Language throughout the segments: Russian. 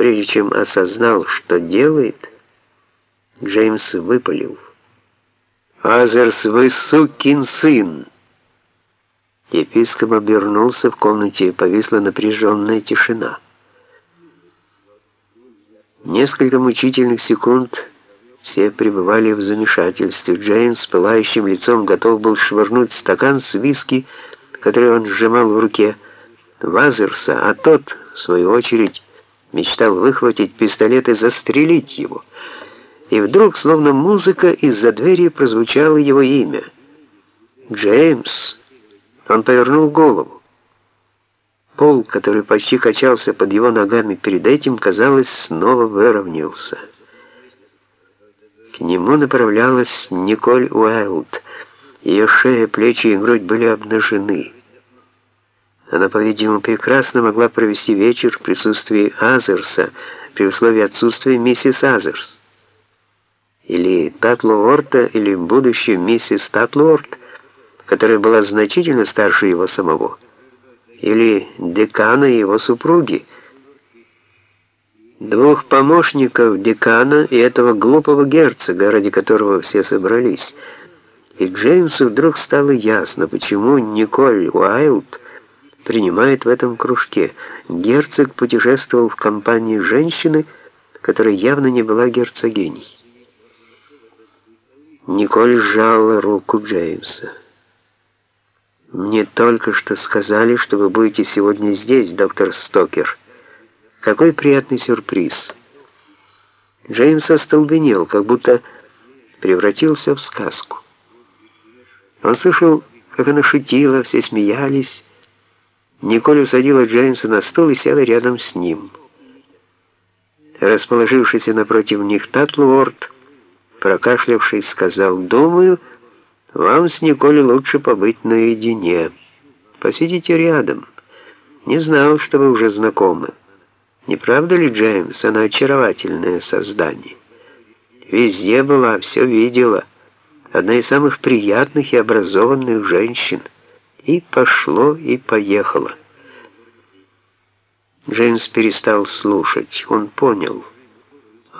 Прежде чем осознал, что делает, Джеймс выпалил. «Азерс, вы сукин сын!» Епископ обернулся, в комнате повисла напряженная тишина. Несколько мучительных секунд все пребывали в замешательстве. Джеймс с пылающим лицом готов был швырнуть стакан с виски, который он сжимал в руке, в Азерса, а тот, в свою очередь, мечтал выхватить пистолет и застрелить его. И вдруг, словно музыка, из-за двери прозвучало его имя. «Джеймс!» Он повернул голову. Пол, который почти качался под его ногами перед этим, казалось, снова выровнялся. К нему направлялась Николь Уайлд. Ее шея, плечи и грудь были обнажены. Она, по-видимому, прекрасно могла провести вечер в присутствии Азерса при условии отсутствия миссис Азерс. Или Татлуорта, или будущая миссис Татлуорт, которая была значительно старше его самого. Или декана и его супруги. Двух помощников декана и этого глупого герцога, ради которого все собрались. И Джеймсу вдруг стало ясно, почему Николь Уайлд принимает в этом кружке. Герцог путешествовал в компании женщины, которая явно не была герцогиней. Николь сжала руку Джеймса. «Мне только что сказали, что вы будете сегодня здесь, доктор Стокер. Какой приятный сюрприз!» Джеймс остолбенел, как будто превратился в сказку. Он слышал, как она шутила, все смеялись, Николь усадила Джеймса на стол и села рядом с ним. Расположившийся напротив них Татлуорд, прокашлявшись, сказал, «Думаю, вам с Николь лучше побыть наедине. Посидите рядом. Не знал, что вы уже знакомы. Не правда ли, Джеймс, она очаровательное создание? Везде была, все видела. Одна из самых приятных и образованных женщин». И пошло, и поехало. Джеймс перестал слушать. Он понял.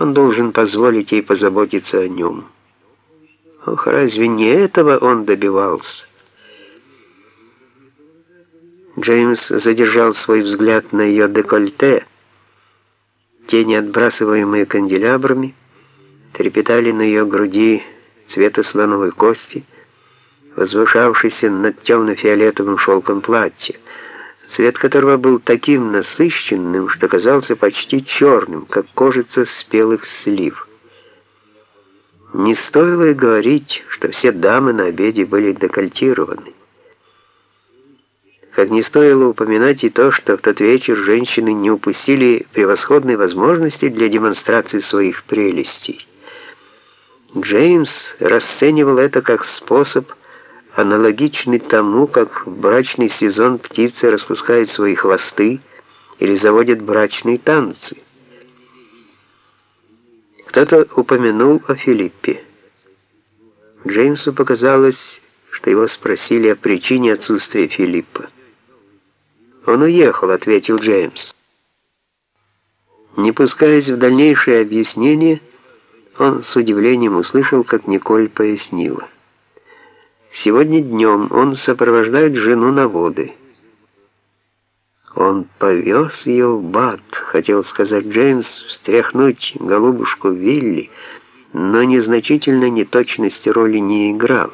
Он должен позволить ей позаботиться о нем. Ох, разве не этого он добивался? Джеймс задержал свой взгляд на ее декольте. Тени, отбрасываемые канделябрами, трепетали на ее груди цвета слоновой кости — возвышавшийся над темно-фиолетовым шелком платья, цвет которого был таким насыщенным, что казался почти черным, как кожица спелых слив. Не стоило и говорить, что все дамы на обеде были декольтированы. Как не стоило упоминать и то, что в тот вечер женщины не упустили превосходной возможности для демонстрации своих прелестей. Джеймс расценивал это как способ аналогичный тому, как в брачный сезон птицы распускают свои хвосты или заводят брачные танцы. Кто-то упомянул о Филиппе. Джеймсу показалось, что его спросили о причине отсутствия Филиппа. «Он уехал», — ответил Джеймс. Не пускаясь в дальнейшее объяснение, он с удивлением услышал, как Николь пояснила. Сегодня днем он сопровождает жену на воды. Он повез ее в Бат, хотел сказать Джеймс, встряхнуть голубушку Вилли, но незначительно неточности роли не играл.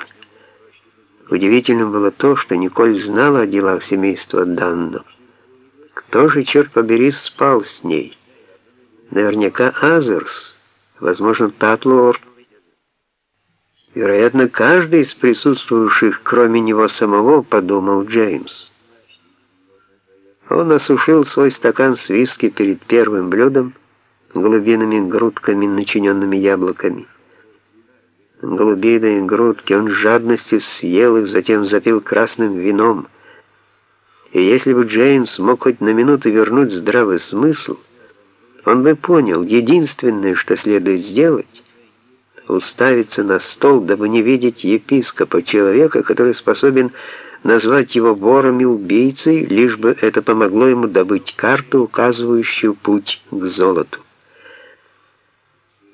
Удивительным было то, что Николь знала о делах семейства Данно. Кто же, черт побери, спал с ней? Наверняка Азерс, возможно, Татлор, Вероятно, каждый из присутствующих, кроме него самого, подумал Джеймс. Он осушил свой стакан с виски перед первым блюдом, голубиными грудками, начиненными яблоками. Голубиные грудки он с жадностью съел их, затем запил красным вином. И если бы Джеймс мог хоть на минуту вернуть здравый смысл, он бы понял, единственное, что следует сделать, уставиться на стол, дабы не видеть епископа, человека, который способен назвать его вором и убийцей, лишь бы это помогло ему добыть карту, указывающую путь к золоту.